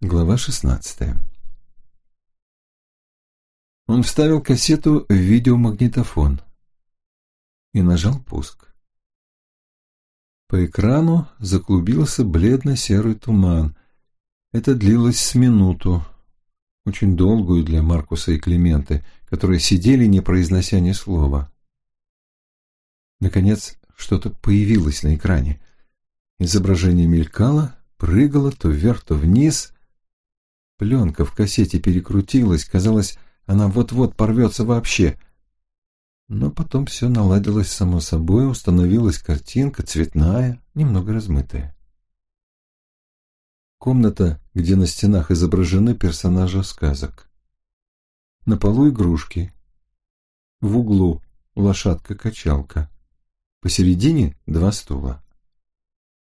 Глава шестнадцатая Он вставил кассету в видеомагнитофон и нажал пуск. По экрану заклубился бледно-серый туман. Это длилось с минуту, очень долгую для Маркуса и Клименты, которые сидели, не произнося ни слова. Наконец, что-то появилось на экране. Изображение мелькало, прыгало то вверх, то вниз. Пленка в кассете перекрутилась, казалось, она вот-вот порвется вообще. Но потом все наладилось само собой, установилась картинка, цветная, немного размытая. Комната, где на стенах изображены персонажи сказок. На полу игрушки. В углу лошадка-качалка. Посередине два стула.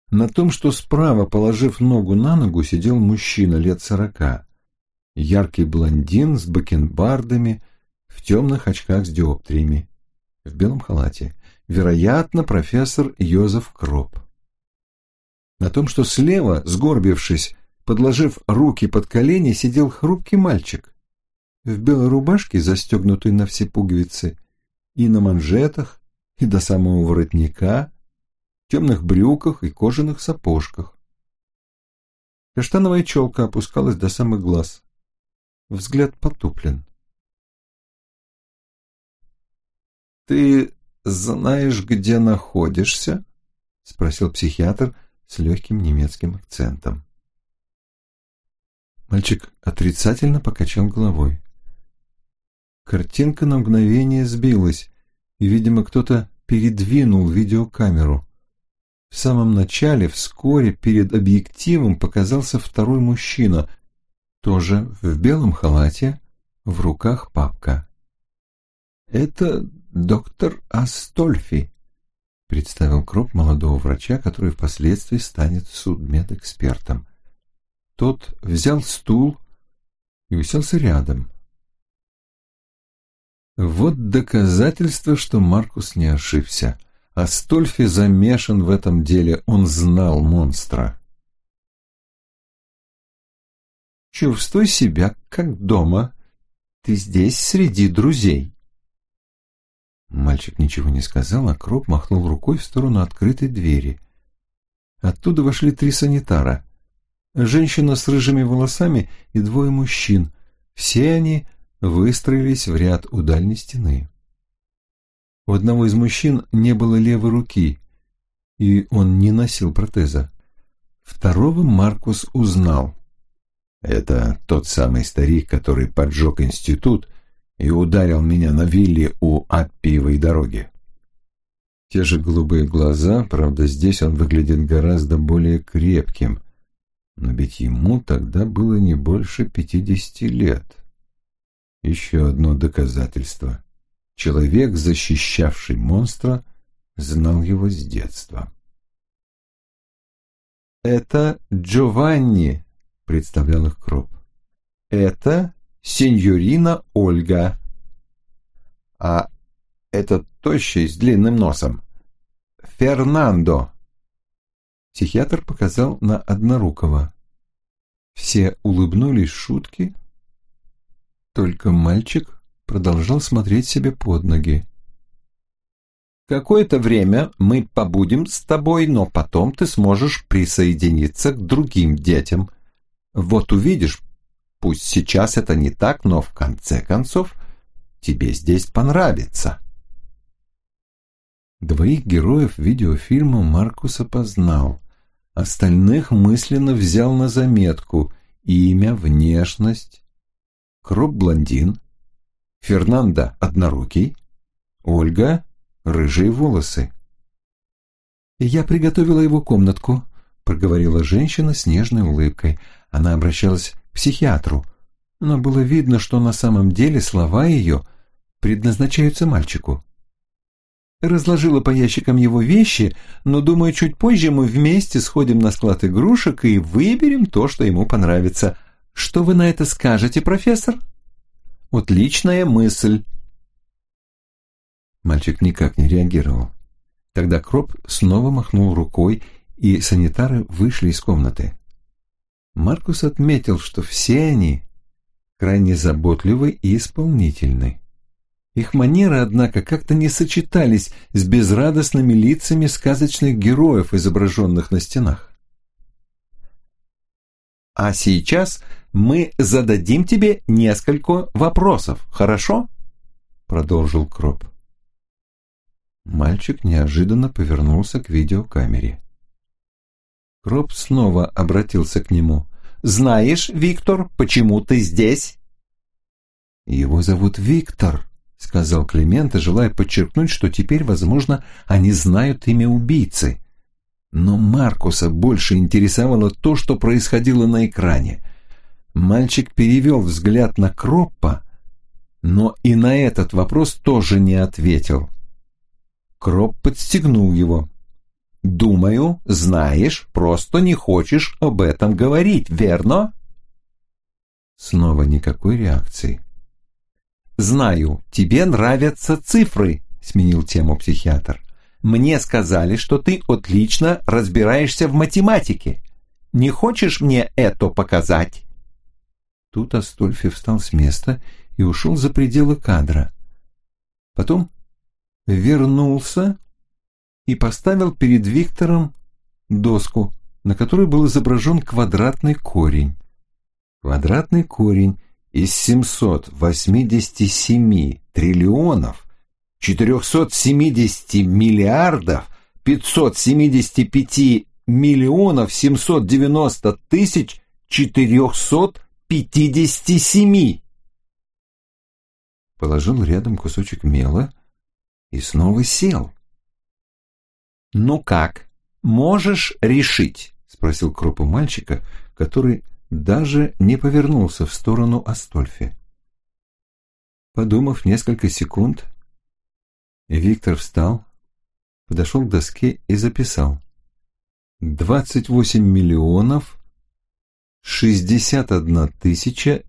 На том, что справа, положив ногу на ногу, сидел мужчина лет сорока. Яркий блондин с бакенбардами, в темных очках с диоптриями, в белом халате. Вероятно, профессор Йозеф Кроп. На том, что слева, сгорбившись, подложив руки под колени, сидел хрупкий мальчик. В белой рубашке, застегнутой на все пуговицы, и на манжетах, и до самого воротника, темных брюках и кожаных сапожках. Каштановая челка опускалась до самых глаз. Взгляд потуплен. «Ты знаешь, где находишься?» — спросил психиатр с легким немецким акцентом. Мальчик отрицательно покачал головой. Картинка на мгновение сбилась, и, видимо, кто-то передвинул видеокамеру. В самом начале, вскоре, перед объективом показался второй мужчина, тоже в белом халате, в руках папка. «Это доктор Астольфи», — представил Кроп молодого врача, который впоследствии станет судмедэкспертом. Тот взял стул и уселся рядом. Вот доказательство, что Маркус не ошибся. Астольфи замешан в этом деле, он знал монстра. Чувствуй себя как дома. Ты здесь среди друзей. Мальчик ничего не сказал, а Кроп махнул рукой в сторону открытой двери. Оттуда вошли три санитара. Женщина с рыжими волосами и двое мужчин. Все они выстроились в ряд у дальней стены. У одного из мужчин не было левой руки, и он не носил протеза. Второго Маркус узнал. Это тот самый старик, который поджег институт и ударил меня на вилле у Аппиевой дороги. Те же голубые глаза, правда, здесь он выглядит гораздо более крепким, но ведь ему тогда было не больше пятидесяти лет. Еще одно доказательство. Человек, защищавший монстра, знал его с детства. «Это Джованни», — представлял их Кроп. «Это сеньорина Ольга. А этот тощий с длинным носом — Фернандо». Психиатр показал на Однорукого. Все улыбнулись шутки, только мальчик продолжал смотреть себе под ноги. «Какое-то время мы побудем с тобой, но потом ты сможешь присоединиться к другим детям. Вот увидишь, пусть сейчас это не так, но в конце концов тебе здесь понравится». Двоих героев видеофильма Маркус опознал. Остальных мысленно взял на заметку имя, внешность. Кроп-блондин, Фернандо однорукий, Ольга рыжие волосы. «Я приготовила его комнатку», — проговорила женщина с нежной улыбкой. Она обращалась к психиатру, но было видно, что на самом деле слова ее предназначаются мальчику. Разложила по ящикам его вещи, но, думаю, чуть позже мы вместе сходим на склад игрушек и выберем то, что ему понравится. Что вы на это скажете, профессор?» Отличная мысль. Мальчик никак не реагировал. Тогда Кроп снова махнул рукой, и санитары вышли из комнаты. Маркус отметил, что все они крайне заботливы и исполнительны. Их манеры, однако, как-то не сочетались с безрадостными лицами сказочных героев, изображенных на стенах. «А сейчас мы зададим тебе несколько вопросов, хорошо?» — продолжил Кроп. Мальчик неожиданно повернулся к видеокамере. Кроп снова обратился к нему. «Знаешь, Виктор, почему ты здесь?» «Его зовут Виктор», — сказал Климент, желая подчеркнуть, что теперь, возможно, они знают имя убийцы. Но Маркуса больше интересовало то, что происходило на экране. Мальчик перевел взгляд на Кроппа, но и на этот вопрос тоже не ответил. Кроп подстегнул его. «Думаю, знаешь, просто не хочешь об этом говорить, верно?» Снова никакой реакции. «Знаю, тебе нравятся цифры», — сменил тему психиатр. «Мне сказали, что ты отлично разбираешься в математике. Не хочешь мне это показать?» Тут Астольфи встал с места и ушел за пределы кадра. Потом вернулся и поставил перед Виктором доску, на которой был изображен квадратный корень. Квадратный корень из 787 триллионов 470 миллиардов 575 миллионов 790 тысяч 457. Положил рядом кусочек мела и снова сел. «Ну как, можешь решить?» — спросил Кроп у мальчика, который даже не повернулся в сторону Астольфи. Подумав несколько секунд, Виктор встал, подошел к доске и записал. «Двадцать восемь миллионов 61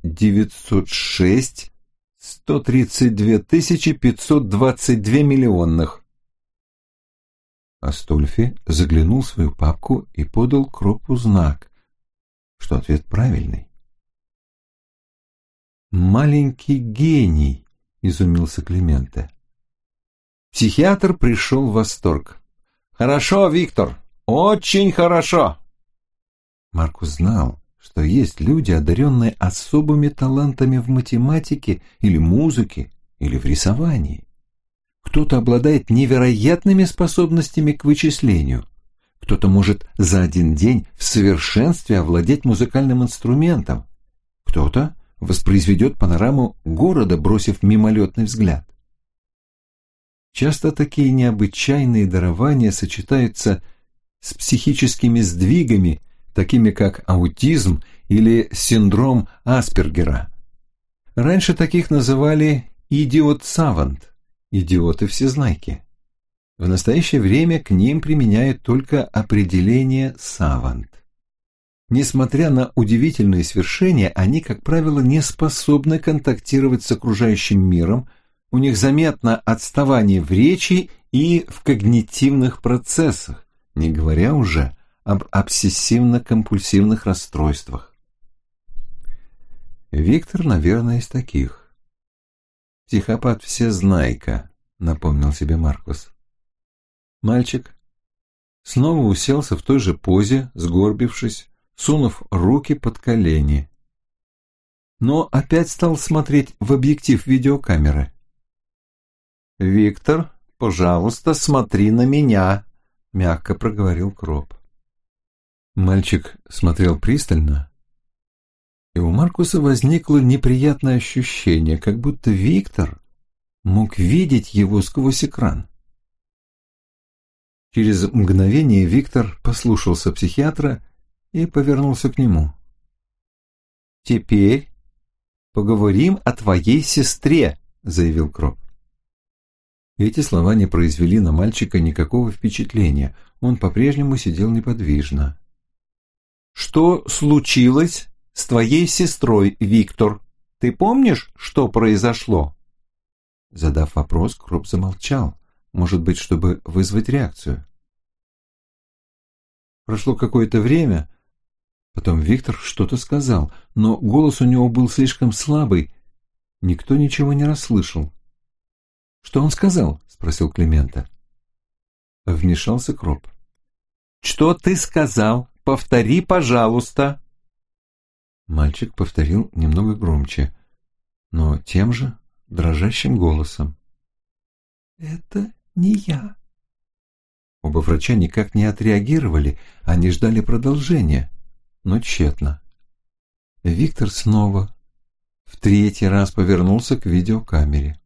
906 132 522 миллионных. Астольфи заглянул в свою папку и подал Кропу знак, что ответ правильный. «Маленький гений», — изумился Клименте. Психиатр пришел в восторг. «Хорошо, Виктор, очень хорошо!» Маркус знал, что есть люди, одаренные особыми талантами в математике или музыке, или в рисовании. Кто-то обладает невероятными способностями к вычислению. Кто-то может за один день в совершенстве овладеть музыкальным инструментом. Кто-то воспроизведет панораму города, бросив мимолетный взгляд. Часто такие необычайные дарования сочетаются с психическими сдвигами, такими как аутизм или синдром Аспергера. Раньше таких называли идиот-савант идиоты-всезнайки. В настоящее время к ним применяют только определение «савант». Несмотря на удивительные свершения, они, как правило, не способны контактировать с окружающим миром, у них заметно отставание в речи и в когнитивных процессах, не говоря уже об обсессивно-компульсивных расстройствах. Виктор, наверное, из таких. «Психопат всезнайка», — напомнил себе Маркус. Мальчик снова уселся в той же позе, сгорбившись, сунув руки под колени. Но опять стал смотреть в объектив видеокамеры. «Виктор, пожалуйста, смотри на меня», — мягко проговорил Кроп. Мальчик смотрел пристально, и у Маркуса возникло неприятное ощущение, как будто Виктор мог видеть его сквозь экран. Через мгновение Виктор послушался психиатра и повернулся к нему. «Теперь поговорим о твоей сестре», — заявил Кроп. Эти слова не произвели на мальчика никакого впечатления, он по-прежнему сидел неподвижно. «Что случилось с твоей сестрой, Виктор. Ты помнишь, что произошло?» Задав вопрос, Кроп замолчал, может быть, чтобы вызвать реакцию. Прошло какое-то время, потом Виктор что-то сказал, но голос у него был слишком слабый. Никто ничего не расслышал. «Что он сказал?» — спросил Климента. Вмешался Кроп. «Что ты сказал? Повтори, пожалуйста!» Мальчик повторил немного громче, но тем же дрожащим голосом. «Это не я». Оба врача никак не отреагировали, они ждали продолжения, но тщетно. Виктор снова в третий раз повернулся к видеокамере.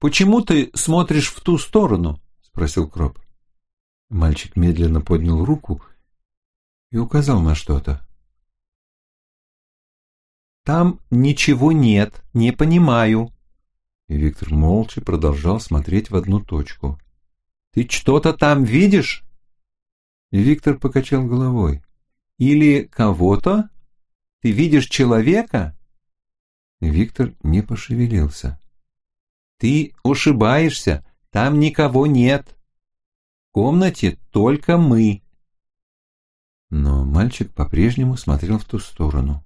«Почему ты смотришь в ту сторону?» — спросил Кроп. Мальчик медленно поднял руку и указал на что-то. «Там ничего нет, не понимаю». И Виктор молча продолжал смотреть в одну точку. «Ты что-то там видишь?» И Виктор покачал головой. «Или кого-то? Ты видишь человека?» И Виктор не пошевелился. «Ты ошибаешься, там никого нет. В комнате только мы». Но мальчик по-прежнему смотрел в ту сторону.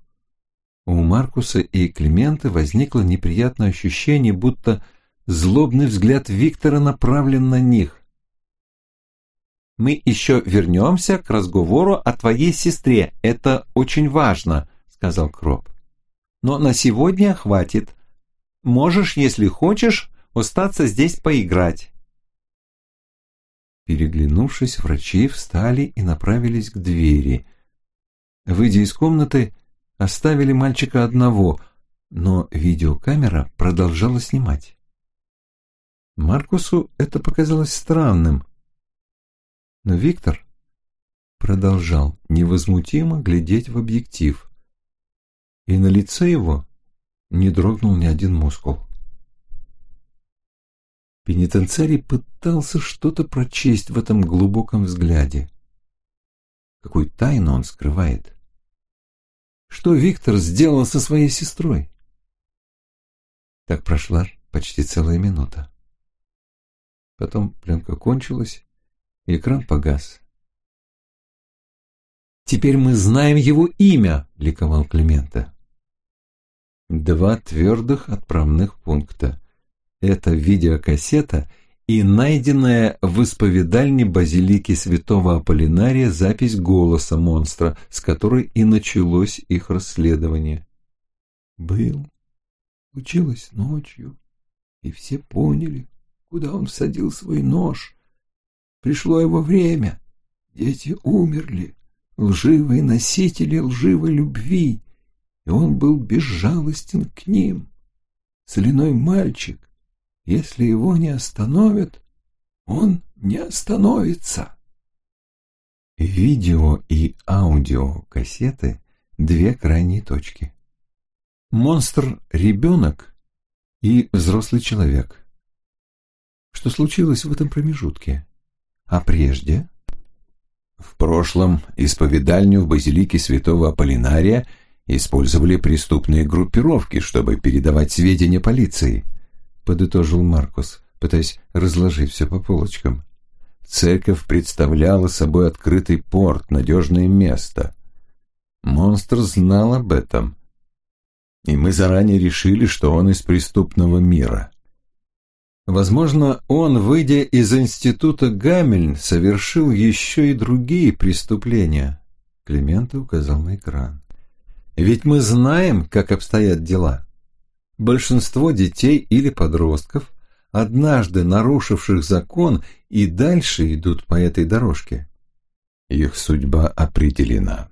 У Маркуса и Климента возникло неприятное ощущение, будто злобный взгляд Виктора направлен на них. «Мы еще вернемся к разговору о твоей сестре, это очень важно», — сказал Кроп. «Но на сегодня хватит. Можешь, если хочешь, остаться здесь поиграть». Переглянувшись, врачи встали и направились к двери. Выйдя из комнаты, оставили мальчика одного, но видеокамера продолжала снимать. Маркусу это показалось странным, но Виктор продолжал невозмутимо глядеть в объектив, и на лице его не дрогнул ни один мускул. Пенитенциарий пытался что-то прочесть в этом глубоком взгляде. Какую тайну он скрывает? Что Виктор сделал со своей сестрой? Так прошла почти целая минута. Потом пленка кончилась, и экран погас. «Теперь мы знаем его имя!» — ликовал Климента. Два твердых отправных пункта. Это видеокассета и найденная в исповедальне базилики святого Аполлинария запись голоса монстра, с которой и началось их расследование. Был. Училась ночью, и все поняли, куда он всадил свой нож. Пришло его время. Дети умерли, лживые носители лживой любви, и он был безжалостен к ним. Соляной мальчик, если его не остановят, он не остановится. Видео и аудио кассеты — две крайние точки. Монстр — ребенок и взрослый человек. Что случилось в этом промежутке? А прежде? В прошлом исповедальню в базилике святого Аполлинария использовали преступные группировки, чтобы передавать сведения полиции — подытожил Маркус, пытаясь разложить все по полочкам. Церковь представляла собой открытый порт, надежное место. Монстр знал об этом. И мы заранее решили, что он из преступного мира. Возможно, он, выйдя из института Гамельн, совершил еще и другие преступления. Климента указал на экран. Ведь мы знаем, как обстоят дела большинство детей или подростков, однажды нарушивших закон и дальше идут по этой дорожке. Их судьба определена,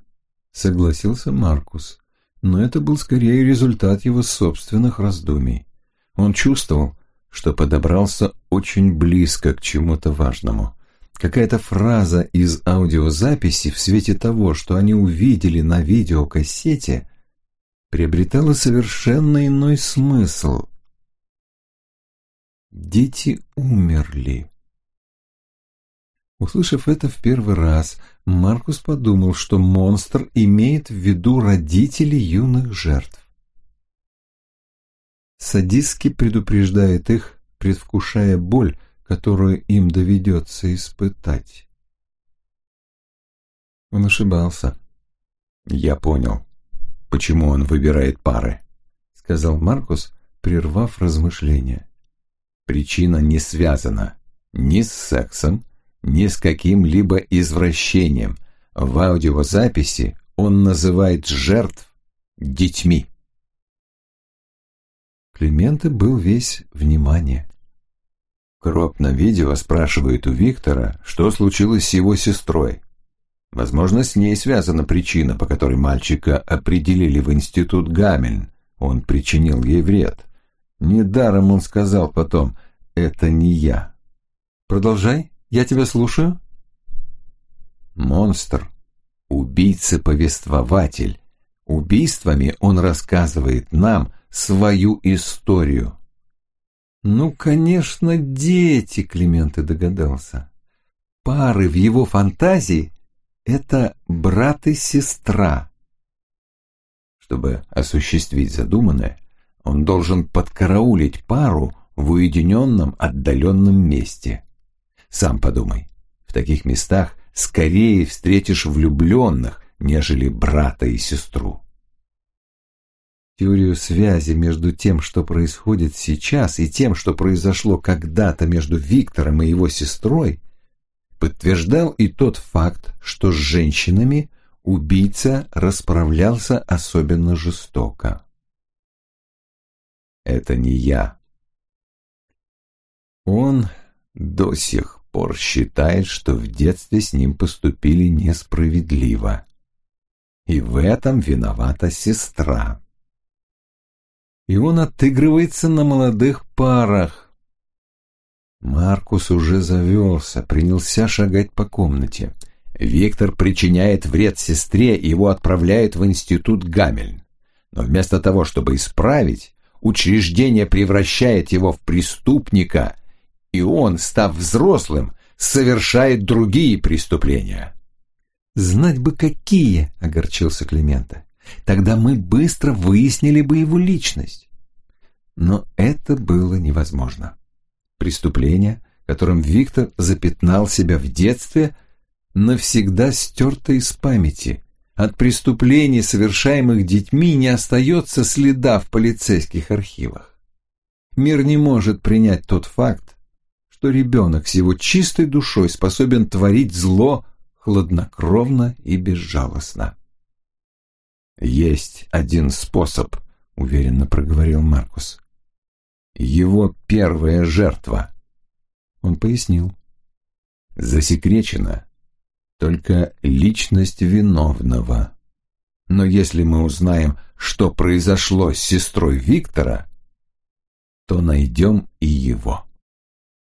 согласился Маркус, но это был скорее результат его собственных раздумий. Он чувствовал, что подобрался очень близко к чему-то важному. Какая-то фраза из аудиозаписи в свете того, что они увидели на видеокассете, приобретало совершенно иной смысл. Дети умерли. Услышав это в первый раз, Маркус подумал, что монстр имеет в виду родителей юных жертв. Садистски предупреждает их, предвкушая боль, которую им доведется испытать. Он ошибался. Я понял, почему он выбирает пары, сказал Маркус, прервав размышления. Причина не связана ни с сексом, ни с каким-либо извращением. В аудиозаписи он называет жертв детьми. Клименте был весь внимание. Кроп на видео спрашивает у Виктора, что случилось с его сестрой. Возможно, с ней связана причина, по которой мальчика определили в институт Гамельн. Он причинил ей вред. Недаром он сказал потом «это не я». Продолжай, я тебя слушаю. Монстр, убийца-повествователь. Убийствами он рассказывает нам свою историю. Ну, конечно, дети, Климент и догадался. Пары в его фантазии — это брат и сестра. Чтобы осуществить задуманное, он должен подкараулить пару в уединенном отдаленном месте. Сам подумай, в таких местах скорее встретишь влюбленных, нежели брата и сестру. Теорию связи между тем, что происходит сейчас, и тем, что произошло когда-то между Виктором и его сестрой, подтверждал и тот факт, что с женщинами убийца расправлялся особенно жестоко. «Это не я». Он до сих пор считает, что в детстве с ним поступили несправедливо. И в этом виновата сестра. И он отыгрывается на молодых парах. Маркус уже завелся, принялся шагать по комнате. Виктор причиняет вред сестре, его отправляют в институт Гамельн. Но вместо того, чтобы исправить, учреждение превращает его в преступника и он, став взрослым, совершает другие преступления. «Знать бы какие!» — огорчился Климента. «Тогда мы быстро выяснили бы его личность». Но это было невозможно. Преступление, которым Виктор запятнал себя в детстве, навсегда стерто из памяти. От преступлений, совершаемых детьми, не остается следа в полицейских архивах. Мир не может принять тот факт, что ребенок с его чистой душой способен творить зло хладнокровно и безжалостно. «Есть один способ», — уверенно проговорил Маркус. «Его первая жертва». Он пояснил. «Засекречена только личность виновного. Но если мы узнаем, что произошло с сестрой Виктора, то найдем и его».